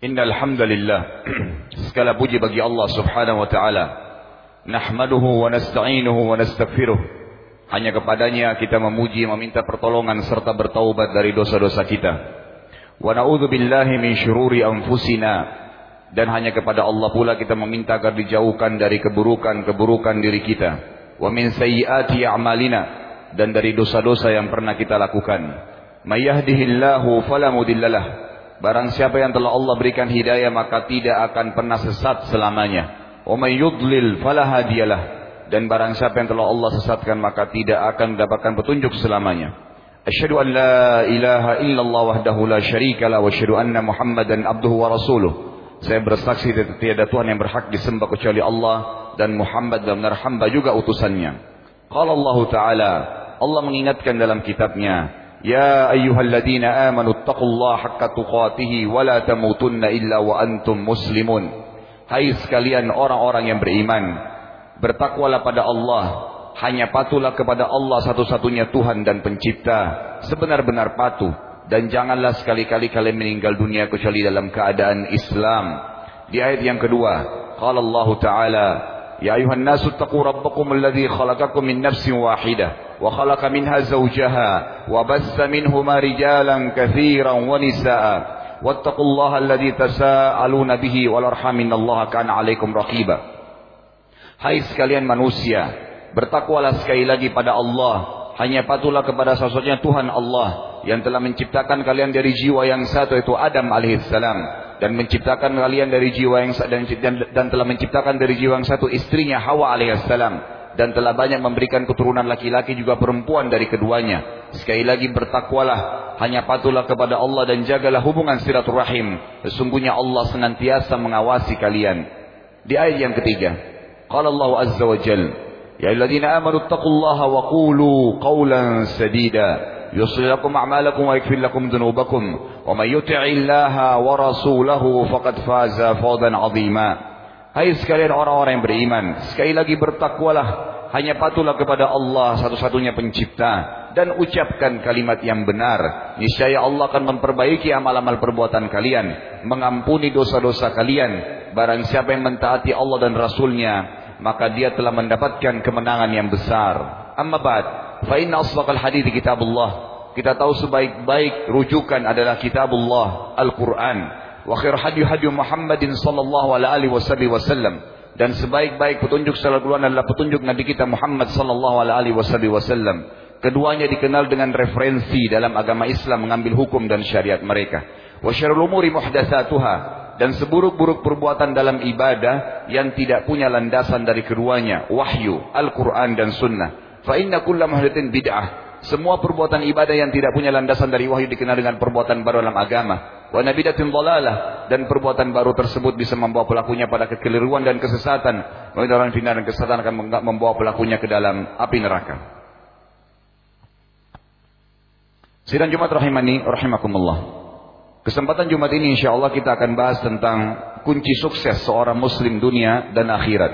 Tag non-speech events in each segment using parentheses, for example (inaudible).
Innal hamdalillah (clears throat) segala puji bagi Allah Subhanahu wa taala. Nahmaduhu wa nasta'inuhu wa nastaghfiruh. Hanya kepadanya kita memuji, meminta pertolongan serta bertaubat dari dosa-dosa kita. Wa na'udzu billahi min syururi anfusina dan hanya kepada Allah pula kita meminta agar dijauhkan dari keburukan-keburukan diri kita. Wa min sayyiati a'malina dan dari dosa-dosa yang pernah kita lakukan. May yahdihillahu fala mudhillalah Barang siapa yang telah Allah berikan hidayah maka tidak akan pernah sesat selamanya. Wa may yudlil fala. Dan barang siapa yang telah Allah sesatkan maka tidak akan mendapatkan petunjuk selamanya. Asyhadu an la ilaha illallah wahdahu la syarika la wa asyhadu anna Muhammadan abduhu wa rasuluh. Saya bersaksi tiada Tuhan yang berhak disembah kecuali Allah dan Muhammad benar hamba juga utusannya. Qala Allah Ta'ala, Allah mengingatkan dalam kitabnya, يا أيها الذين آمنوا اتقوا الله حق تقاته ولا تموتن إلا وأنتم مسلمون Hai sekalian orang-orang yang beriman Bertakwalah pada Allah Hanya patuhlah kepada Allah satu-satunya Tuhan dan pencipta Sebenar-benar patuh Dan janganlah sekali-kali kalian meninggal dunia Kecuali dalam keadaan Islam Di ayat yang kedua Qala Allah Ta'ala يا أيها الناس اتقوا ربكم الذي خلقكم من نفس واحدة وخلق منها زوجها وبث منهما رجالا كثيرا ونساء واتقوا الله الذي تساءلون به والارحام ان الله كان عليكم رقيبا Hai sekalian manusia, bertakwalah sekali lagi pada Allah. Hanya patuhlah kepada sosoknya Tuhan Allah yang telah menciptakan kalian dari jiwa yang satu yaitu Adam alaihissalam dan menciptakan kalian dari jiwa yang dan, dan, dan telah menciptakan dari jiwa yang satu istrinya Hawa alaihissalam dan telah banyak memberikan keturunan laki-laki juga perempuan dari keduanya. Sekali lagi bertakwalah, hanya patuhlah kepada Allah dan jagalah hubungan silaturahim. Sesungguhnya Allah senantiasa mengawasi kalian. Di ayat yang ketiga, qala Allah azza wa jalla, ya ayyuhalladzina amanu taqullaha wa qulu qawlan sadida. يصل لكم أعمالكم ويكفر لكم ذنوبكم ومن يطع الله ورسوله فقد فاز فوزا عظيما Hai sekalian orang-orang yang beriman, sekali lagi bertakwalah, hanya patuhlah kepada Allah satu-satunya pencipta dan ucapkan kalimat yang benar. Niscaya Allah akan memperbaiki amal-amal perbuatan kalian, mengampuni dosa-dosa kalian. Barang siapa yang mentaati Allah dan Rasulnya, maka dia telah mendapatkan kemenangan yang besar. Amma ba'd, fa inna asdaqal hadits kitabullah kita tahu sebaik-baik rujukan adalah kitabullah Al-Quran. Wa khair hadi hadi Muhammadin sallallahu alaihi wasallam. Dan sebaik-baik petunjuk Quran adalah petunjuk Nabi kita Muhammad sallallahu alaihi wasallam. Keduanya dikenal dengan referensi dalam agama Islam mengambil hukum dan syariat mereka. Wa syarrul umuri muhdatsatuha dan seburuk-buruk perbuatan dalam ibadah yang tidak punya landasan dari keduanya, wahyu, Al-Qur'an dan sunnah. Fa inna kulla muhdatsin bid'ah semua perbuatan ibadah yang tidak punya landasan dari wahyu dikenal dengan perbuatan baru dalam agama. Wa nabidatin dhalalah dan perbuatan baru tersebut bisa membawa pelakunya pada kekeliruan dan kesesatan. Maka orang final dan kesesatan akan membawa pelakunya ke dalam api neraka. Sidang Jumat rahimani rahimakumullah. Kesempatan Jumat ini insya Allah kita akan bahas tentang kunci sukses seorang muslim dunia dan akhirat.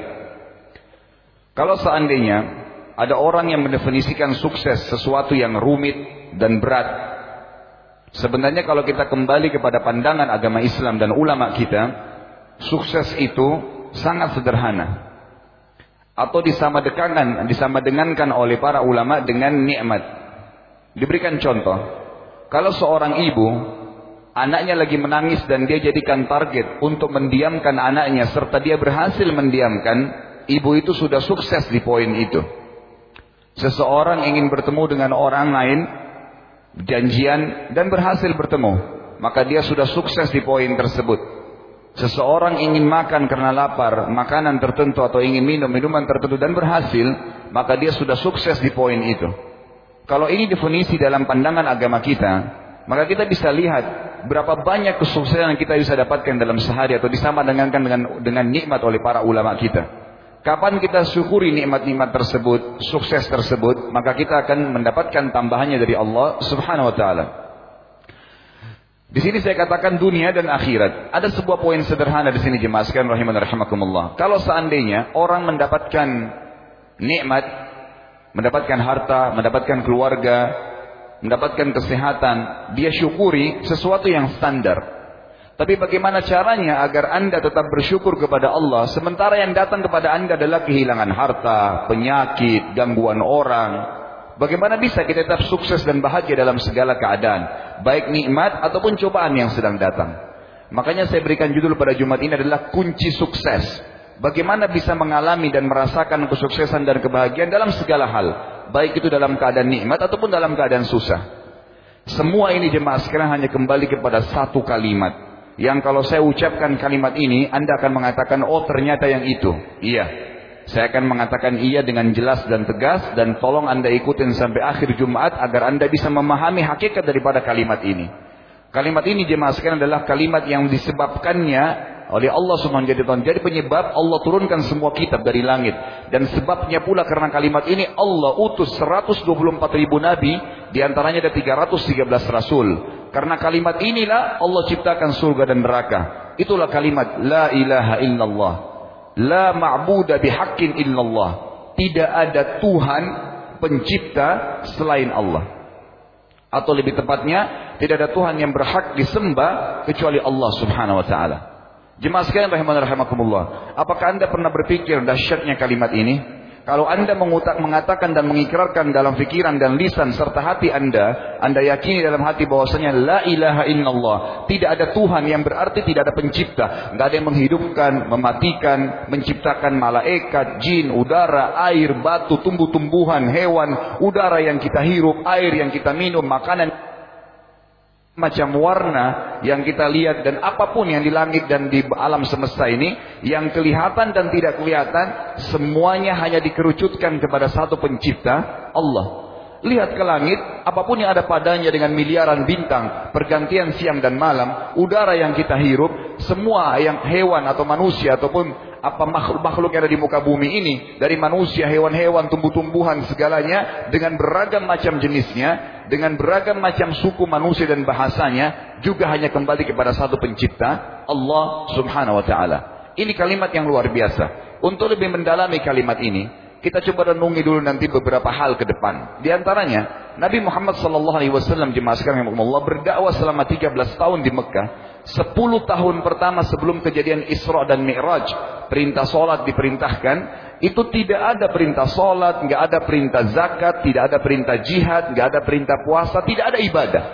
Kalau seandainya ada orang yang mendefinisikan sukses sesuatu yang rumit dan berat. Sebenarnya kalau kita kembali kepada pandangan agama Islam dan ulama kita, sukses itu sangat sederhana. Atau disamadengankan, disamadengankan oleh para ulama dengan nikmat. Diberikan contoh, kalau seorang ibu anaknya lagi menangis dan dia jadikan target untuk mendiamkan anaknya serta dia berhasil mendiamkan, ibu itu sudah sukses di poin itu. Seseorang ingin bertemu dengan orang lain, janjian dan berhasil bertemu, maka dia sudah sukses di poin tersebut. Seseorang ingin makan karena lapar, makanan tertentu atau ingin minum minuman tertentu dan berhasil, maka dia sudah sukses di poin itu. Kalau ini definisi dalam pandangan agama kita, maka kita bisa lihat berapa banyak kesuksesan yang kita bisa dapatkan dalam sehari atau disama dengan dengan dengan nikmat oleh para ulama kita. Kapan kita syukuri nikmat-nikmat tersebut, sukses tersebut, maka kita akan mendapatkan tambahannya dari Allah Subhanahu wa taala. Di sini saya katakan dunia dan akhirat. Ada sebuah poin sederhana di sini jemaah sekalian rahiman rahimakumullah. Kalau seandainya orang mendapatkan nikmat, mendapatkan harta, mendapatkan keluarga, mendapatkan kesehatan, dia syukuri sesuatu yang standar. Tapi bagaimana caranya agar anda tetap bersyukur kepada Allah. Sementara yang datang kepada anda adalah kehilangan harta, penyakit, gangguan orang. Bagaimana bisa kita tetap sukses dan bahagia dalam segala keadaan. Baik nikmat ataupun cobaan yang sedang datang. Makanya saya berikan judul pada Jumat ini adalah kunci sukses. Bagaimana bisa mengalami dan merasakan kesuksesan dan kebahagiaan dalam segala hal. Baik itu dalam keadaan nikmat ataupun dalam keadaan susah. Semua ini jemaah sekarang hanya kembali kepada satu kalimat yang kalau saya ucapkan kalimat ini, Anda akan mengatakan, oh ternyata yang itu. Iya. Saya akan mengatakan iya dengan jelas dan tegas dan tolong Anda ikutin sampai akhir Jumat agar Anda bisa memahami hakikat daripada kalimat ini. Kalimat ini jemaah adalah kalimat yang disebabkannya oleh Allah Subhanahu taala. Jadi penyebab Allah turunkan semua kitab dari langit dan sebabnya pula karena kalimat ini Allah utus 124 ribu nabi di antaranya ada 313 rasul. Karena kalimat inilah Allah ciptakan surga dan neraka. Itulah kalimat La ilaha illallah. La ma'buda bihaqqin illallah. Tidak ada Tuhan pencipta selain Allah. Atau lebih tepatnya, tidak ada Tuhan yang berhak disembah kecuali Allah subhanahu wa ta'ala. Jemaah sekalian rahimahullah rahimakumullah. Apakah anda pernah berpikir dahsyatnya kalimat ini? Kalau anda mengutak, mengatakan dan mengikrarkan dalam fikiran dan lisan serta hati anda, anda yakini dalam hati bahwasanya la ilaha illallah, tidak ada Tuhan yang berarti tidak ada pencipta, nggak ada yang menghidupkan, mematikan, menciptakan malaikat, jin, udara, air, batu, tumbuh-tumbuhan, hewan, udara yang kita hirup, air yang kita minum, makanan macam warna yang kita lihat dan apa pun yang di langit dan di alam semesta ini yang kelihatan dan tidak kelihatan semuanya hanya dikerucutkan kepada satu pencipta Allah. Lihat ke langit, apa pun yang ada padanya dengan miliaran bintang, pergantian siang dan malam, udara yang kita hirup, semua yang hewan atau manusia ataupun apa makhluk-makhluk yang ada di muka bumi ini dari manusia, hewan-hewan, tumbuh-tumbuhan segalanya dengan beragam macam jenisnya, dengan beragam macam suku manusia dan bahasanya juga hanya kembali kepada satu pencipta Allah Subhanahu wa taala. Ini kalimat yang luar biasa. Untuk lebih mendalami kalimat ini, kita coba renungi dulu nanti beberapa hal ke depan. Di antaranya, Nabi Muhammad sallallahu alaihi wasallam berdakwah selama 13 tahun di Mekah. 10 tahun pertama sebelum kejadian Isra dan Mi'raj perintah solat diperintahkan, itu tidak ada perintah solat, nggak ada perintah zakat, tidak ada perintah jihad, nggak ada perintah puasa, tidak ada ibadah.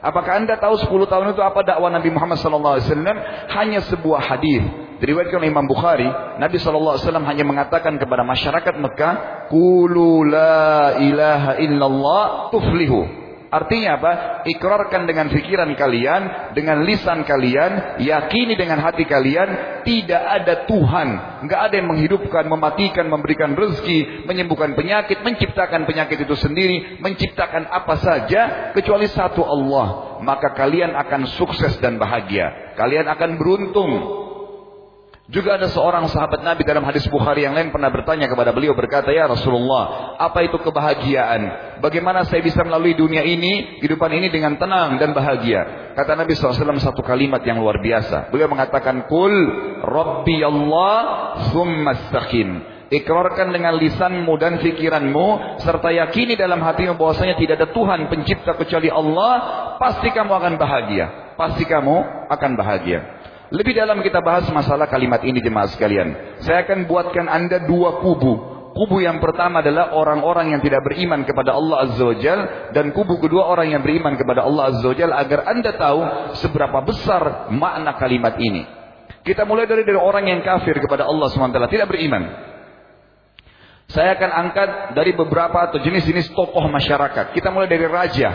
Apakah anda tahu 10 tahun itu apa dakwah Nabi Muhammad SAW? Hanya sebuah hadis. Diriwayatkan oleh Imam Bukhari, Nabi SAW hanya mengatakan kepada masyarakat Mekah, Kulu la ilaha illallah tuflihu. Artinya apa? Ikrarkan dengan pikiran kalian, dengan lisan kalian, yakini dengan hati kalian, tidak ada Tuhan. Enggak ada yang menghidupkan, mematikan, memberikan rezeki, menyembuhkan penyakit, menciptakan penyakit itu sendiri, menciptakan apa saja kecuali satu Allah. Maka kalian akan sukses dan bahagia. Kalian akan beruntung. Juga ada seorang sahabat Nabi dalam hadis Bukhari yang lain pernah bertanya kepada beliau berkata, "Ya Rasulullah, apa itu kebahagiaan? Bagaimana saya bisa melalui dunia ini, kehidupan ini dengan tenang dan bahagia?" Kata Nabi SAW satu kalimat yang luar biasa. Beliau mengatakan, "Kul Rabbi Allah summa Ikrarkan dengan lisanmu dan fikiranmu serta yakini dalam hatimu bahwasanya tidak ada Tuhan pencipta kecuali Allah, pasti kamu akan bahagia. Pasti kamu akan bahagia. Lebih dalam kita bahas masalah kalimat ini jemaah sekalian. Saya akan buatkan Anda dua kubu. Kubu yang pertama adalah orang-orang yang tidak beriman kepada Allah Azza wa Jal. Dan kubu kedua orang yang beriman kepada Allah Azza wa Jal. Agar Anda tahu seberapa besar makna kalimat ini. Kita mulai dari, dari orang yang kafir kepada Allah SWT. Tidak beriman. Saya akan angkat dari beberapa atau jenis-jenis tokoh masyarakat. Kita mulai dari raja.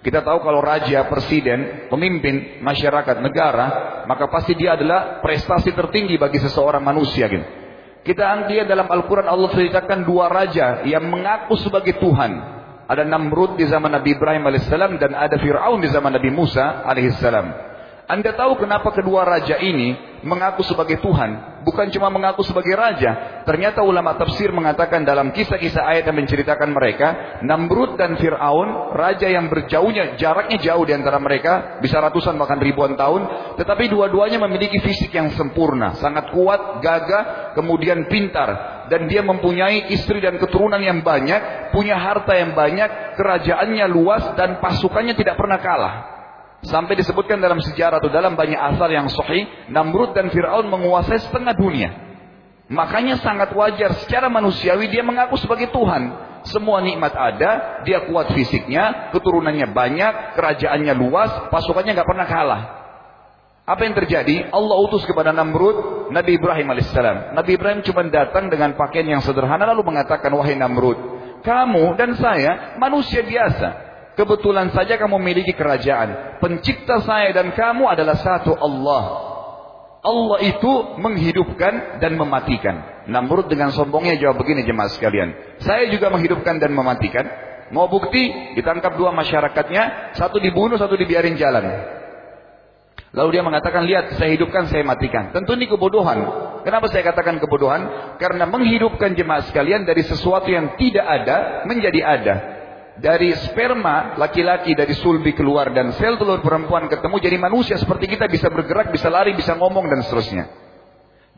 Kita tahu kalau raja, presiden, pemimpin, masyarakat, negara, maka pasti dia adalah prestasi tertinggi bagi seseorang manusia gitu. Kita lihat dalam Al-Quran Allah ceritakan dua raja yang mengaku sebagai Tuhan. Ada Namrud di zaman Nabi Ibrahim alaihissalam dan ada Fir'aun di zaman Nabi Musa alaihissalam. Anda tahu kenapa kedua raja ini mengaku sebagai Tuhan, bukan cuma mengaku sebagai raja. Ternyata ulama tafsir mengatakan dalam kisah-kisah ayat yang menceritakan mereka, Namrud dan Firaun, raja yang berjauhnya, jaraknya jauh di antara mereka, bisa ratusan bahkan ribuan tahun, tetapi dua-duanya memiliki fisik yang sempurna, sangat kuat, gagah, kemudian pintar, dan dia mempunyai istri dan keturunan yang banyak, punya harta yang banyak, kerajaannya luas dan pasukannya tidak pernah kalah. Sampai disebutkan dalam sejarah atau dalam banyak asal yang sahih, Namrud dan Fir'aun menguasai setengah dunia. Makanya sangat wajar secara manusiawi dia mengaku sebagai Tuhan. Semua nikmat ada, dia kuat fisiknya, keturunannya banyak, kerajaannya luas, pasukannya nggak pernah kalah. Apa yang terjadi? Allah utus kepada Namrud Nabi Ibrahim alaihissalam. Nabi Ibrahim cuma datang dengan pakaian yang sederhana lalu mengatakan, wahai Namrud, kamu dan saya manusia biasa. Kebetulan saja kamu memiliki kerajaan. Pencipta saya dan kamu adalah satu Allah. Allah itu menghidupkan dan mematikan. Namrud dengan sombongnya jawab begini jemaah sekalian. Saya juga menghidupkan dan mematikan. Mau bukti? Ditangkap dua masyarakatnya. Satu dibunuh, satu dibiarin jalan. Lalu dia mengatakan, lihat saya hidupkan, saya matikan. Tentu ini kebodohan. Kenapa saya katakan kebodohan? Karena menghidupkan jemaah sekalian dari sesuatu yang tidak ada menjadi ada dari sperma laki-laki dari sulbi keluar dan sel telur perempuan ketemu jadi manusia seperti kita bisa bergerak, bisa lari, bisa ngomong dan seterusnya.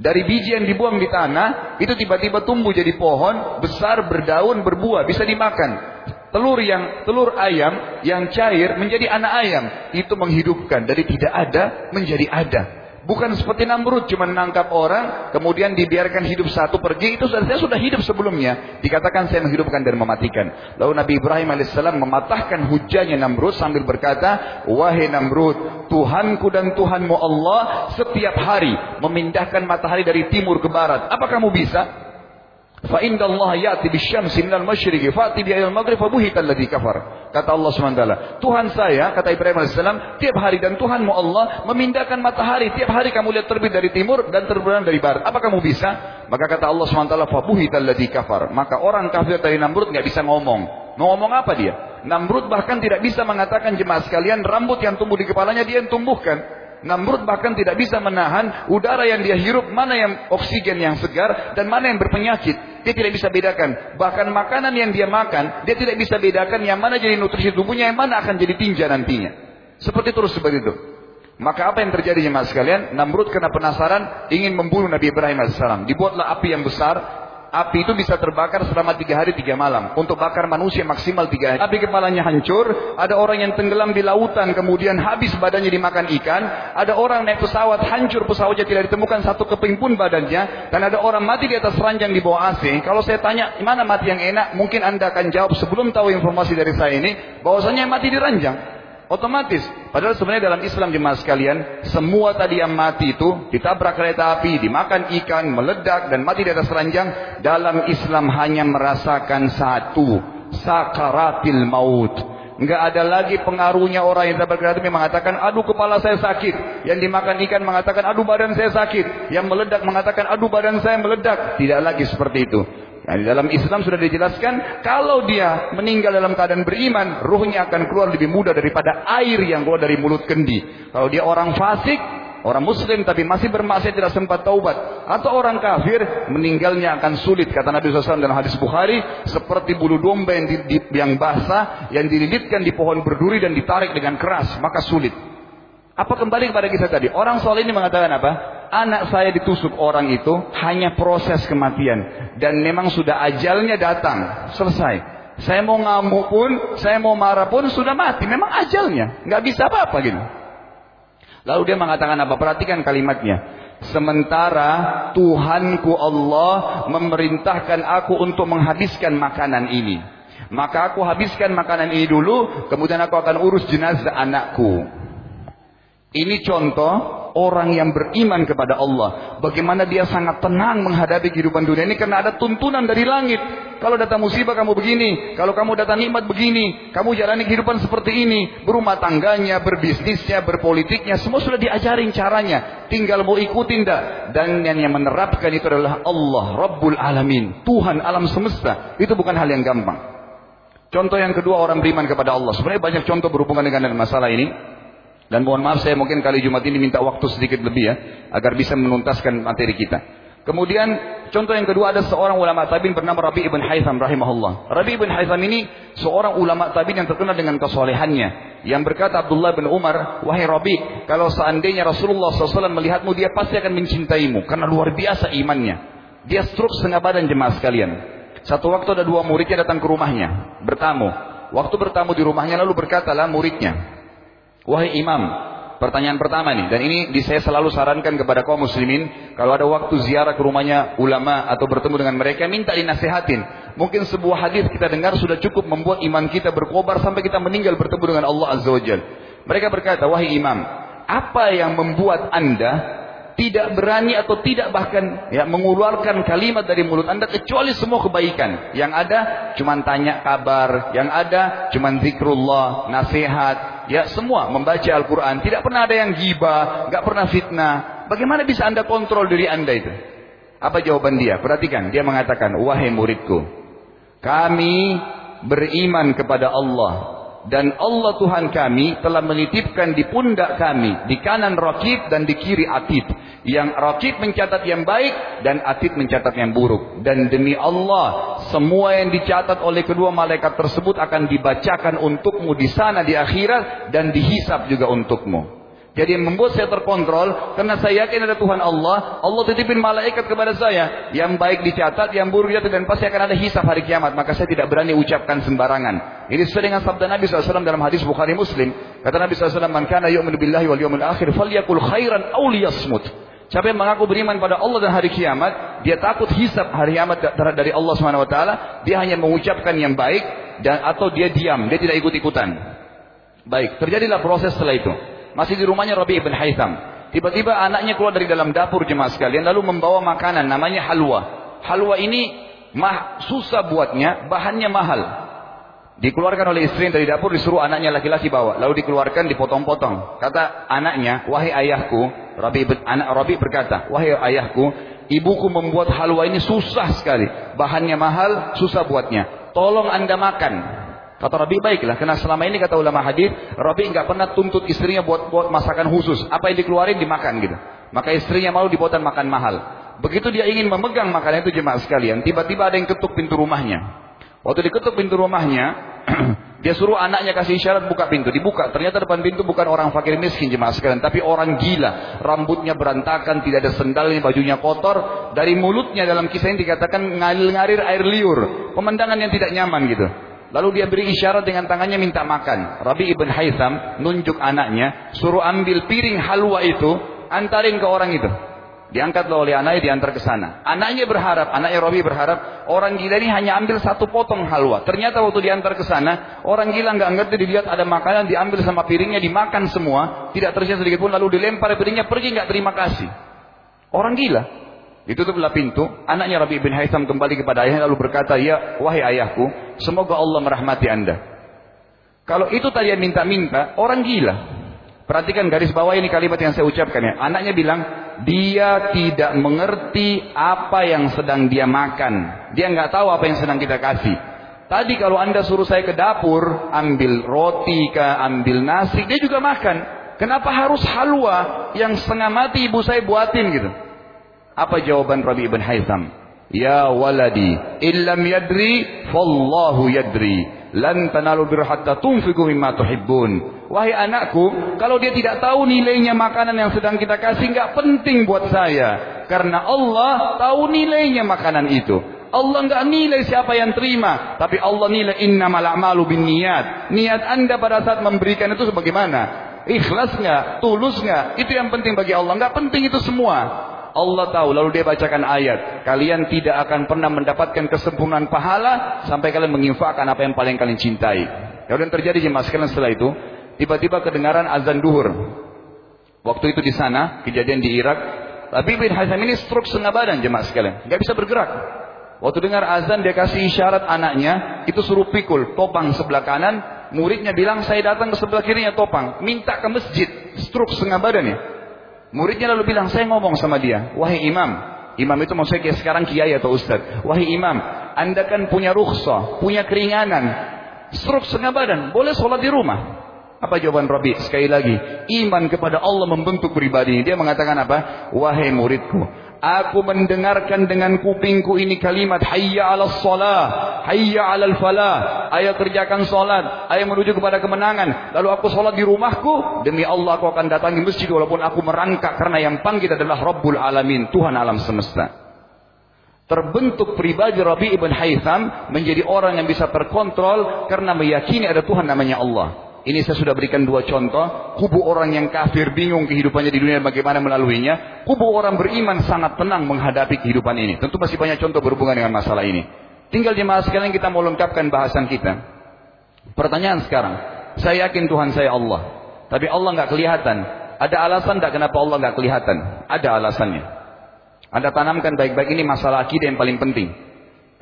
Dari biji yang dibuang di tanah itu tiba-tiba tumbuh jadi pohon, besar, berdaun, berbuah, bisa dimakan. Telur yang telur ayam yang cair menjadi anak ayam, itu menghidupkan dari tidak ada menjadi ada. Bukan seperti Namrud cuma menangkap orang, kemudian dibiarkan hidup satu pergi, itu saya sudah hidup sebelumnya. Dikatakan saya menghidupkan dan mematikan. Lalu Nabi Ibrahim alaihissalam mematahkan hujahnya Namrud sambil berkata, Wahai Namrud, Tuhanku dan Tuhanmu Allah setiap hari memindahkan matahari dari timur ke barat. Apa kamu bisa? Fa inna Allah ya'ti bisyamsi minal masyriqi fa'ti bi maghrib fa buhita alladhi kafar. Kata Allah SWT. Tuhan saya, kata Ibrahim AS, tiap hari dan Tuhanmu Allah memindahkan matahari. Tiap hari kamu lihat terbit dari timur dan terbenam dari barat. Apa kamu bisa? Maka kata Allah SWT, fa buhita alladhi kafar. Maka orang kafir dari Namrud nggak bisa ngomong. Mau ngomong apa dia? Namrud bahkan tidak bisa mengatakan jemaah sekalian rambut yang tumbuh di kepalanya dia yang tumbuhkan. Namrud bahkan tidak bisa menahan udara yang dia hirup, mana yang oksigen yang segar dan mana yang berpenyakit. Dia tidak bisa bedakan. Bahkan makanan yang dia makan, dia tidak bisa bedakan yang mana jadi nutrisi tubuhnya, yang mana akan jadi tinja nantinya. Seperti terus seperti itu. Maka apa yang terjadi jemaah sekalian? Namrud kena penasaran ingin membunuh Nabi Ibrahim AS. Dibuatlah api yang besar api itu bisa terbakar selama tiga hari tiga malam. Untuk bakar manusia maksimal tiga hari. Api kepalanya hancur. Ada orang yang tenggelam di lautan kemudian habis badannya dimakan ikan. Ada orang naik pesawat hancur pesawatnya tidak ditemukan satu keping pun badannya. Dan ada orang mati di atas ranjang di bawah AC. Kalau saya tanya mana mati yang enak, mungkin anda akan jawab sebelum tahu informasi dari saya ini. Bahwasanya mati di ranjang. Otomatis. Padahal sebenarnya dalam Islam jemaah sekalian, semua tadi yang mati itu ditabrak kereta api, dimakan ikan, meledak dan mati di atas ranjang. Dalam Islam hanya merasakan satu, sakaratil maut. Enggak ada lagi pengaruhnya orang yang tabrak kereta api mengatakan, aduh kepala saya sakit. Yang dimakan ikan mengatakan, aduh badan saya sakit. Yang meledak mengatakan, aduh badan saya meledak. Tidak lagi seperti itu. Nah, di dalam Islam sudah dijelaskan, kalau dia meninggal dalam keadaan beriman, ruhnya akan keluar lebih mudah daripada air yang keluar dari mulut kendi. Kalau dia orang fasik, orang muslim tapi masih bermaksiat tidak sempat taubat. Atau orang kafir, meninggalnya akan sulit. Kata Nabi SAW dalam hadis Bukhari, seperti bulu domba yang, di, yang basah, yang dililitkan di pohon berduri dan ditarik dengan keras, maka sulit. Apa kembali kepada kita tadi? Orang soal ini mengatakan apa? Anak saya ditusuk orang itu hanya proses kematian. Dan memang sudah ajalnya datang. Selesai. Saya mau ngamuk pun saya mau marah pun sudah mati. Memang ajalnya. Nggak bisa apa-apa gitu. Lalu dia mengatakan apa? Perhatikan kalimatnya. Sementara Tuhanku Allah memerintahkan aku untuk menghabiskan makanan ini. Maka aku habiskan makanan ini dulu, kemudian aku akan urus jenazah anakku. Ini contoh orang yang beriman kepada Allah. Bagaimana dia sangat tenang menghadapi kehidupan dunia ini karena ada tuntunan dari langit. Kalau datang musibah kamu begini, kalau kamu datang nikmat begini, kamu jalani kehidupan seperti ini, berumah tangganya, berbisnisnya, berpolitiknya, semua sudah diajarin caranya. Tinggal mau ikutin dah. Dan yang menerapkan itu adalah Allah, Rabbul Alamin, Tuhan alam semesta. Itu bukan hal yang gampang. Contoh yang kedua orang beriman kepada Allah. Sebenarnya banyak contoh berhubungan dengan masalah ini. Dan mohon maaf saya mungkin kali Jumat ini minta waktu sedikit lebih ya. Agar bisa menuntaskan materi kita. Kemudian contoh yang kedua ada seorang ulama tabi'in bernama Rabi ibn Haytham rahimahullah. Rabi ibn Haytham ini seorang ulama tabi'in yang terkenal dengan kesolehannya. Yang berkata Abdullah bin Umar, wahai Rabi, kalau seandainya Rasulullah SAW melihatmu, dia pasti akan mencintaimu. Karena luar biasa imannya. Dia stroke setengah badan jemaah sekalian. Satu waktu ada dua muridnya datang ke rumahnya, bertamu. Waktu bertamu di rumahnya lalu berkatalah muridnya, Wahai imam, pertanyaan pertama nih, dan ini saya selalu sarankan kepada kaum muslimin, kalau ada waktu ziarah ke rumahnya ulama atau bertemu dengan mereka, minta dinasehatin. Mungkin sebuah hadis kita dengar sudah cukup membuat iman kita berkobar sampai kita meninggal bertemu dengan Allah Azza wa Jal. Mereka berkata, wahai imam, apa yang membuat anda tidak berani atau tidak bahkan ya mengeluarkan kalimat dari mulut Anda kecuali semua kebaikan. Yang ada cuma tanya kabar, yang ada cuma zikrullah, nasihat, ya semua membaca Al-Qur'an. Tidak pernah ada yang gibah, nggak pernah fitnah. Bagaimana bisa Anda kontrol diri Anda itu? Apa jawaban dia? Perhatikan, dia mengatakan, "Wahai muridku, kami beriman kepada Allah dan Allah Tuhan kami telah menitipkan di pundak kami di kanan rakib dan di kiri atid yang rakib mencatat yang baik dan atid mencatat yang buruk. Dan demi Allah semua yang dicatat oleh kedua malaikat tersebut akan dibacakan untukmu di sana di akhirat dan dihisap juga untukmu jadi yang membuat saya terkontrol karena saya yakin ada Tuhan Allah. Allah titipin malaikat kepada saya. Yang baik dicatat, yang buruk dicatat dan pasti akan ada hisap hari kiamat. Maka saya tidak berani ucapkan sembarangan. Ini sesuai dengan sabda Nabi SAW dalam hadis Bukhari Muslim. Kata Nabi SAW, Man kana yu'min billahi wal yawmil akhir falyakul khairan aw liyasmut. Siapa yang mengaku beriman pada Allah dan hari kiamat, dia takut hisap hari kiamat dari Allah SWT, dia hanya mengucapkan yang baik dan atau dia diam, dia tidak ikut-ikutan. Baik, terjadilah proses setelah itu. Masih di rumahnya Rabi ibn Haytham. Tiba-tiba anaknya keluar dari dalam dapur jemaah sekalian lalu membawa makanan namanya halwa. Halwa ini mah, susah buatnya, bahannya mahal. Dikeluarkan oleh istri dari dapur disuruh anaknya laki-laki bawa. Lalu dikeluarkan dipotong-potong. Kata anaknya, wahai ayahku, Rabi, anak Rabi berkata, wahai ayahku, ibuku membuat halwa ini susah sekali. Bahannya mahal, susah buatnya. Tolong anda makan. Kata Rabi baiklah, karena selama ini kata ulama hadis, Rabi nggak pernah tuntut istrinya buat buat masakan khusus. Apa yang dikeluarin dimakan gitu. Maka istrinya mau dibuatan makan mahal. Begitu dia ingin memegang makanan itu jemaah sekalian, tiba-tiba ada yang ketuk pintu rumahnya. Waktu diketuk pintu rumahnya, (clears throat) dia suruh anaknya kasih isyarat buka pintu. Dibuka. Ternyata depan pintu bukan orang fakir miskin jemaah sekalian. Tapi orang gila. Rambutnya berantakan, tidak ada sendalnya, bajunya kotor. Dari mulutnya dalam kisah ini dikatakan ngalir-ngalir air liur. Pemandangan yang tidak nyaman gitu. Lalu dia beri isyarat dengan tangannya minta makan. Rabi ibn Haytham nunjuk anaknya, suruh ambil piring halwa itu, antarin ke orang itu. Diangkat oleh anaknya, diantar ke sana. Anaknya berharap, anaknya Rabi berharap, orang gila ini hanya ambil satu potong halwa. Ternyata waktu diantar ke sana, orang gila nggak ngerti dilihat ada makanan, diambil sama piringnya, dimakan semua, tidak tersisa sedikit pun, lalu dilempar piringnya, pergi nggak terima kasih. Orang gila. Ditutuplah pintu, anaknya Rabi bin Haytham kembali kepada ayahnya lalu berkata, "Ya, wahai ayahku, semoga Allah merahmati Anda." Kalau itu tadi yang minta-minta, orang gila. Perhatikan garis bawah ini kalimat yang saya ucapkan ya. Anaknya bilang, dia tidak mengerti apa yang sedang dia makan. Dia nggak tahu apa yang sedang kita kasih. Tadi kalau anda suruh saya ke dapur, ambil roti ke, ambil nasi, dia juga makan. Kenapa harus halwa yang setengah mati ibu saya buatin gitu? Apa jawaban Rabi ibn Haytham? Ya waladi, illam yadri, fallahu yadri. Lan tanalu bir hatta tunfiku mimma tuhibbun. Wahai anakku, kalau dia tidak tahu nilainya makanan yang sedang kita kasih, nggak penting buat saya. Karena Allah tahu nilainya makanan itu. Allah nggak nilai siapa yang terima, tapi Allah nilai innamal a'malu bin niat. Anda pada saat memberikan itu sebagaimana? Ikhlas nggak? Tulus nggak? Itu yang penting bagi Allah. Nggak penting itu semua. Allah tahu lalu dia bacakan ayat. Kalian tidak akan pernah mendapatkan kesempurnaan pahala sampai kalian menginfakkan apa yang paling kalian cintai. Kemudian terjadi jemaah sekalian setelah itu tiba-tiba kedengaran azan duhur. Waktu itu di sana kejadian di Irak. Tapi bin Hazam ini stroke setengah badan jemaah sekalian. Nggak bisa bergerak. Waktu dengar azan dia kasih isyarat anaknya itu suruh pikul topang sebelah kanan. Muridnya bilang saya datang ke sebelah kirinya topang. Minta ke masjid. Stroke setengah badan ya Muridnya lalu bilang, saya ngomong sama dia, wahai imam, imam itu maksudnya sekarang kiai atau ustaz, wahai imam, anda kan punya rukhsah, punya keringanan, stroke setengah badan, boleh sholat di rumah. Apa jawaban Rabi? Sekali lagi, iman kepada Allah membentuk pribadi. Dia mengatakan apa? Wahai muridku, Aku mendengarkan dengan kupingku ini kalimat hayya 'alas shalah, hayya 'alal falah. Ayo kerjakan salat, ayo menuju kepada kemenangan. Lalu aku salat di rumahku, demi Allah aku akan datangi masjid walaupun aku merangkak karena yang panggil adalah Rabbul Alamin, Tuhan alam semesta. Terbentuk pribadi Rabi ibn Haytham menjadi orang yang bisa terkontrol karena meyakini ada Tuhan namanya Allah. Ini saya sudah berikan dua contoh. Kubu orang yang kafir bingung kehidupannya di dunia bagaimana melaluinya. Kubu orang beriman sangat tenang menghadapi kehidupan ini. Tentu masih banyak contoh berhubungan dengan masalah ini. Tinggal jemaah sekalian kita mau lengkapkan bahasan kita. Pertanyaan sekarang. Saya yakin Tuhan saya Allah. Tapi Allah nggak kelihatan. Ada alasan tidak kenapa Allah nggak kelihatan? Ada alasannya. Anda tanamkan baik-baik ini masalah akidah yang paling penting.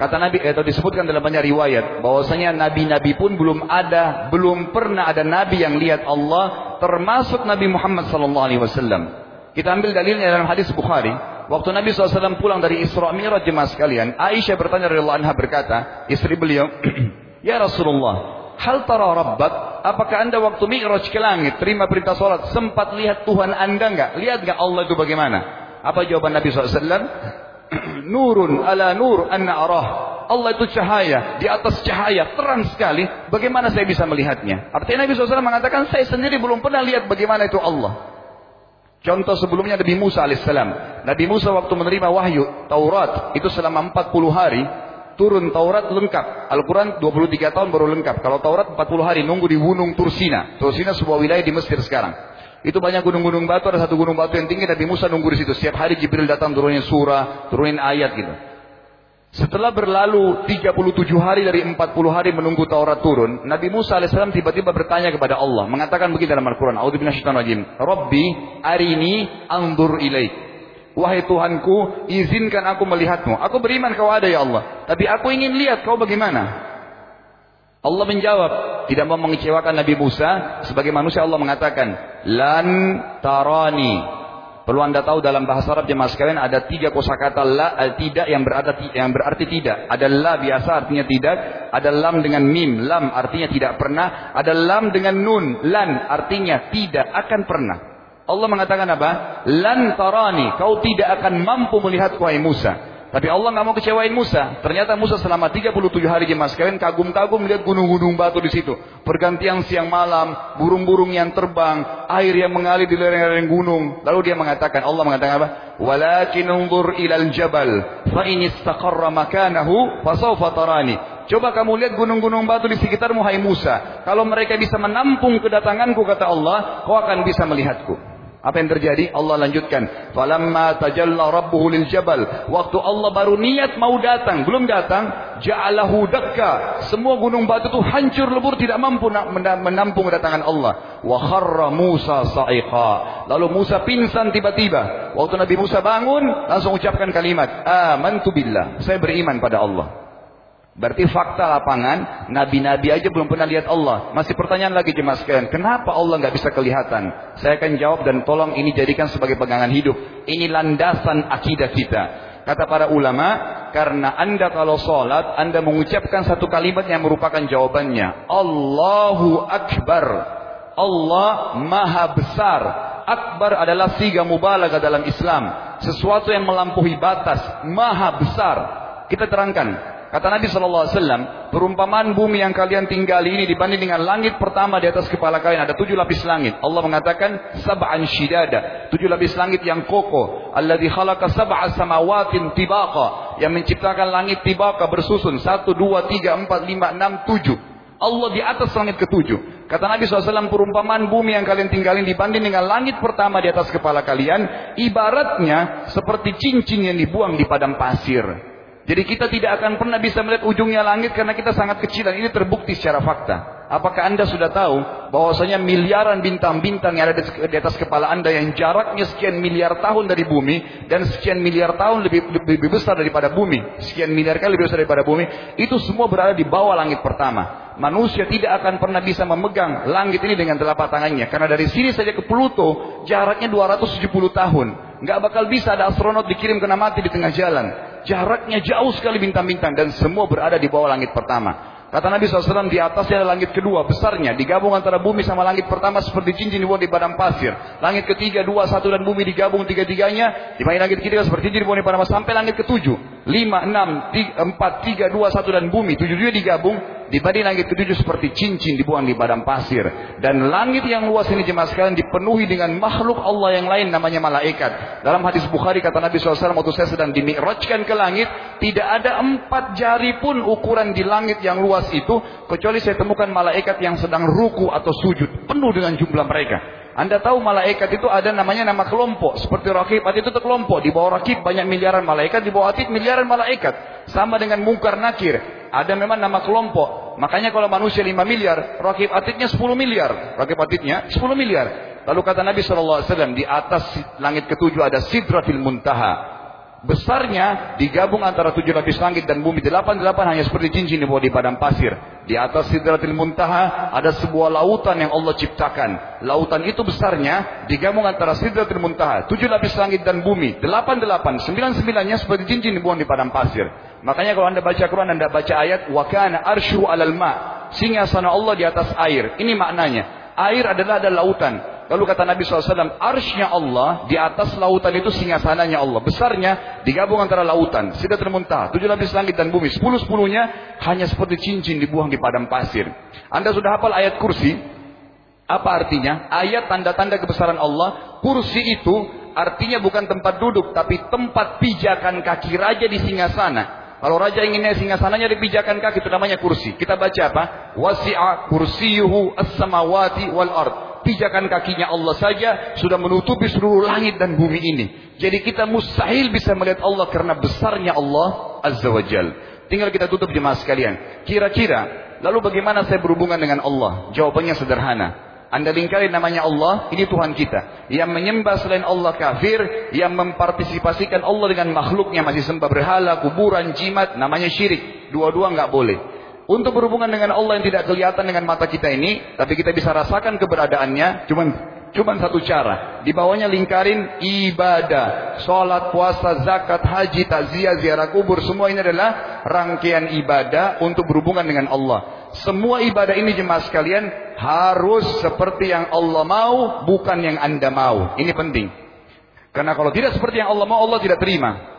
Kata Nabi atau disebutkan dalam banyak riwayat bahwasanya nabi-nabi pun belum ada, belum pernah ada nabi yang lihat Allah termasuk Nabi Muhammad sallallahu alaihi wasallam. Kita ambil dalilnya dalam hadis Bukhari. Waktu Nabi SAW pulang dari Isra Mi'raj jemaah sekalian, Aisyah bertanya radhiyallahu anha berkata, istri beliau, (clears throat) "Ya Rasulullah, hal tara rabbak? Apakah Anda waktu Mi'raj ke langit, terima perintah salat, sempat lihat Tuhan Anda enggak? Lihat enggak Allah itu bagaimana?" Apa jawaban Nabi SAW? Nurun ala nur anna arah. Allah itu cahaya, di atas cahaya, terang sekali. Bagaimana saya bisa melihatnya? Artinya Nabi SAW mengatakan, saya sendiri belum pernah lihat bagaimana itu Allah. Contoh sebelumnya Nabi Musa alaihissalam. Nabi Musa waktu menerima wahyu Taurat itu selama 40 hari turun Taurat lengkap. Al-Quran 23 tahun baru lengkap. Kalau Taurat 40 hari nunggu di gunung Tursina. Tursina sebuah wilayah di Mesir sekarang. Itu banyak gunung-gunung batu, ada satu gunung batu yang tinggi, Nabi Musa nunggu di situ. Setiap hari Jibril datang turunin surah, turunin ayat gitu. Setelah berlalu 37 hari dari 40 hari menunggu Taurat turun, Nabi Musa AS tiba-tiba bertanya kepada Allah, mengatakan begini dalam Al-Quran, rajim, Rabbi arini andur ilaik. Wahai Tuhanku, izinkan aku melihatmu. Aku beriman kau ada ya Allah. Tapi aku ingin lihat kau bagaimana. Allah menjawab, tidak mau mengecewakan Nabi Musa, sebagai manusia Allah mengatakan, lan tarani. Perlu anda tahu dalam bahasa Arab jemaah sekalian ada tiga kosakata la eh, tidak yang berarti yang berarti tidak. Ada la biasa artinya tidak, ada lam dengan mim, lam artinya tidak pernah, ada lam dengan nun, lan artinya tidak akan pernah. Allah mengatakan apa? Lan tarani, kau tidak akan mampu melihat wahai Musa. Tapi Allah nggak mau kecewain Musa. Ternyata Musa selama 37 hari jemaah sekalian kagum-kagum melihat gunung-gunung batu di situ. Pergantian siang malam, burung-burung yang terbang, air yang mengalir di lereng-lereng gunung. Lalu dia mengatakan, Allah mengatakan apa? Walakin unzur ilal jabal, fa in istaqarra makanahu fasawfa tarani. Coba kamu lihat gunung-gunung batu di sekitarmu hai Musa. Kalau mereka bisa menampung kedatanganku kata Allah, kau akan bisa melihatku. Apa yang terjadi? Allah lanjutkan. Falamma tajalla rabbuhu lil jabal. Waktu Allah baru niat mau datang, belum datang, ja'alahu dakka. Semua gunung batu itu hancur lebur tidak mampu menampung kedatangan Allah. Wa kharra Musa sa'iqa. Lalu Musa pingsan tiba-tiba. Waktu Nabi Musa bangun, langsung ucapkan kalimat, "Amantu billah." Saya beriman pada Allah. Berarti fakta lapangan, nabi-nabi aja belum pernah lihat Allah. Masih pertanyaan lagi jemaah sekalian, kenapa Allah nggak bisa kelihatan? Saya akan jawab dan tolong ini jadikan sebagai pegangan hidup. Ini landasan akidah kita. Kata para ulama, karena anda kalau sholat, anda mengucapkan satu kalimat yang merupakan jawabannya. Allahu Akbar. Allah maha besar. Akbar adalah siga mubalaga dalam Islam. Sesuatu yang melampaui batas. Maha besar. Kita terangkan. Kata Nabi Shallallahu Alaihi Wasallam, perumpamaan bumi yang kalian tinggali ini dibanding dengan langit pertama di atas kepala kalian ada tujuh lapis langit. Allah mengatakan sab'an shidada, tujuh lapis langit yang kokoh. Allah khalaqa sab'a samawatin tibaqa, yang menciptakan langit tibaqa bersusun satu, dua, tiga, empat, lima, enam, tujuh. Allah di atas langit ketujuh. Kata Nabi SAW, perumpamaan bumi yang kalian tinggalin dibanding dengan langit pertama di atas kepala kalian, ibaratnya seperti cincin yang dibuang di padang pasir. Jadi kita tidak akan pernah bisa melihat ujungnya langit karena kita sangat kecil dan ini terbukti secara fakta. Apakah anda sudah tahu bahwasanya miliaran bintang-bintang yang ada di atas kepala anda yang jaraknya sekian miliar tahun dari bumi dan sekian miliar tahun lebih, lebih besar daripada bumi, sekian miliar kali lebih besar daripada bumi, itu semua berada di bawah langit pertama. Manusia tidak akan pernah bisa memegang langit ini dengan telapak tangannya karena dari sini saja ke Pluto jaraknya 270 tahun. Nggak bakal bisa ada astronot dikirim kena mati di tengah jalan. Jaraknya jauh sekali bintang-bintang dan semua berada di bawah langit pertama. Kata Nabi SAW di atasnya ada langit kedua besarnya. Digabung antara bumi sama langit pertama seperti cincin dibuat di padang pasir. Langit ketiga, dua, satu dan bumi digabung tiga-tiganya. Di langit ketiga seperti cincin dibuat di padang pasir. Sampai langit ketujuh. Lima, enam, tiga, empat, tiga, dua, satu dan bumi. Tujuh-tujuh digabung. Dibanding langit ketujuh seperti cincin dibuang di padang pasir. Dan langit yang luas ini jemaah sekalian dipenuhi dengan makhluk Allah yang lain namanya malaikat. Dalam hadis Bukhari kata Nabi SAW waktu saya sedang dimikrajkan ke langit, tidak ada empat jari pun ukuran di langit yang luas itu, kecuali saya temukan malaikat yang sedang ruku atau sujud, penuh dengan jumlah mereka. Anda tahu malaikat itu ada namanya nama kelompok. Seperti rakib, itu itu kelompok. Di bawah rakib banyak miliaran malaikat, di bawah atid miliaran malaikat. Sama dengan mungkar nakir. Ada memang nama kelompok. Makanya kalau manusia 5 miliar, rakib atidnya 10 miliar. Rakib atidnya 10 miliar. Lalu kata Nabi SAW, di atas langit ketujuh ada sidratil muntaha. Besarnya digabung antara tujuh lapis langit dan bumi. Delapan delapan hanya seperti cincin di padang pasir. Di atas sidratil muntaha ada sebuah lautan yang Allah ciptakan. Lautan itu besarnya digabung antara sidratil muntaha tujuh lapis langit dan bumi. Delapan delapan. Sembilan sembilannya seperti cincin dibuang di padang pasir makanya kalau anda baca Quran anda baca ayat wakana arshu alal ma singa sana Allah di atas air ini maknanya air adalah ada lautan Lalu kata Nabi SAW, arsnya Allah di atas lautan itu singgasananya Allah. Besarnya digabung antara lautan. Sudah termuntah. Tujuh lapis langit dan bumi. Sepuluh-sepuluhnya hanya seperti cincin dibuang di padang pasir. Anda sudah hafal ayat kursi? Apa artinya? Ayat tanda-tanda kebesaran Allah. Kursi itu artinya bukan tempat duduk. Tapi tempat pijakan kaki raja di singgasana. Kalau raja inginnya singgasananya dipijakan kaki itu namanya kursi. Kita baca apa? Wasi'a kursiyuhu as-samawati wal ard pijakan kakinya Allah saja sudah menutupi seluruh langit dan bumi ini. Jadi kita mustahil bisa melihat Allah karena besarnya Allah Azza wa Jal. Tinggal kita tutup jemaah sekalian. Kira-kira, lalu bagaimana saya berhubungan dengan Allah? Jawabannya sederhana. Anda lingkari namanya Allah, ini Tuhan kita. Yang menyembah selain Allah kafir, yang mempartisipasikan Allah dengan makhluknya masih sembah berhala, kuburan, jimat, namanya syirik. Dua-dua nggak boleh. Untuk berhubungan dengan Allah yang tidak kelihatan dengan mata kita ini, tapi kita bisa rasakan keberadaannya, cuman cuman satu cara. Di bawahnya lingkarin ibadah, sholat, puasa, zakat, haji, takziah, ziarah kubur, semua ini adalah rangkaian ibadah untuk berhubungan dengan Allah. Semua ibadah ini jemaah sekalian harus seperti yang Allah mau, bukan yang Anda mau. Ini penting. Karena kalau tidak seperti yang Allah mau, Allah tidak terima.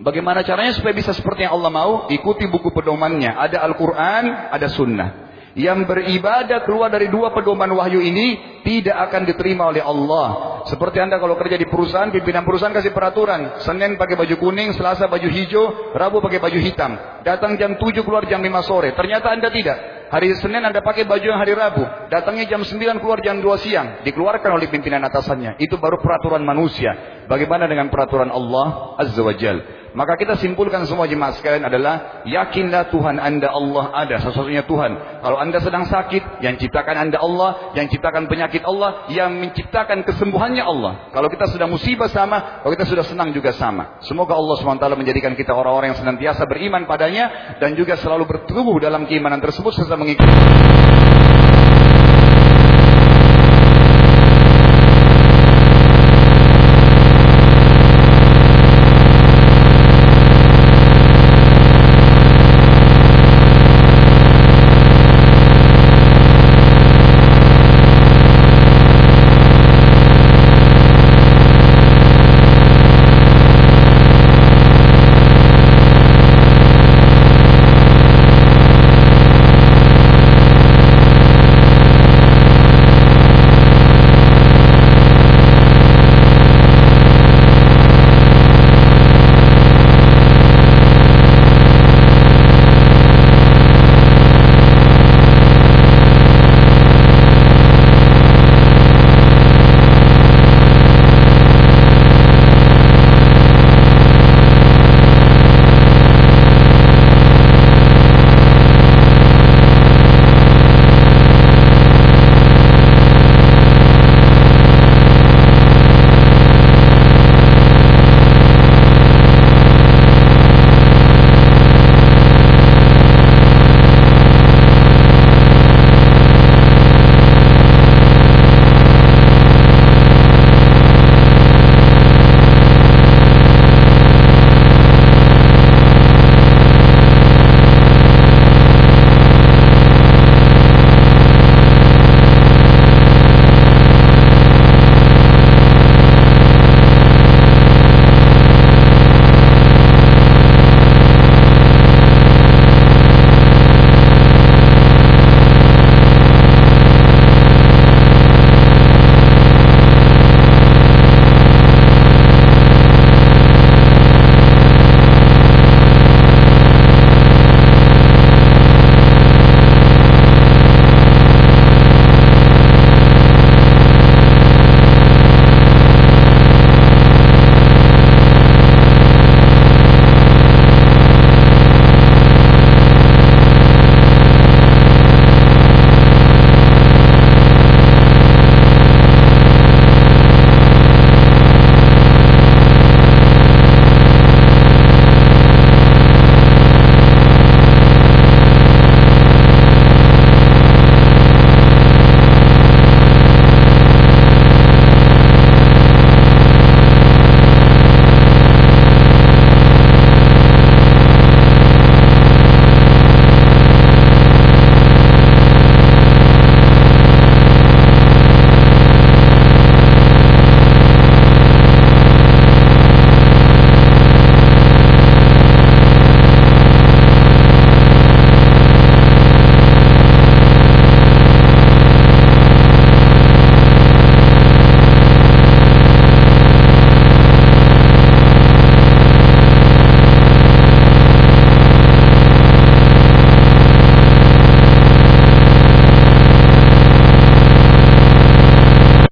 Bagaimana caranya supaya bisa seperti yang Allah mau? Ikuti buku pedomannya. Ada Al-Quran, ada Sunnah. Yang beribadah keluar dari dua pedoman wahyu ini tidak akan diterima oleh Allah. Seperti anda kalau kerja di perusahaan, pimpinan perusahaan kasih peraturan. Senin pakai baju kuning, Selasa baju hijau, Rabu pakai baju hitam. Datang jam 7 keluar jam 5 sore. Ternyata anda tidak. Hari Senin anda pakai baju yang hari Rabu. Datangnya jam 9 keluar jam 2 siang. Dikeluarkan oleh pimpinan atasannya. Itu baru peraturan manusia. Bagaimana dengan peraturan Allah Azza wa Jalla? Maka kita simpulkan semua jemaah sekalian adalah yakinlah Tuhan Anda Allah ada satu-satunya Tuhan. Kalau Anda sedang sakit, yang ciptakan Anda Allah, yang ciptakan penyakit Allah, yang menciptakan kesembuhannya Allah. Kalau kita sudah musibah sama, kalau kita sudah senang juga sama. Semoga Allah SWT menjadikan kita orang-orang yang senantiasa beriman padanya dan juga selalu bertumbuh dalam keimanan tersebut serta mengikuti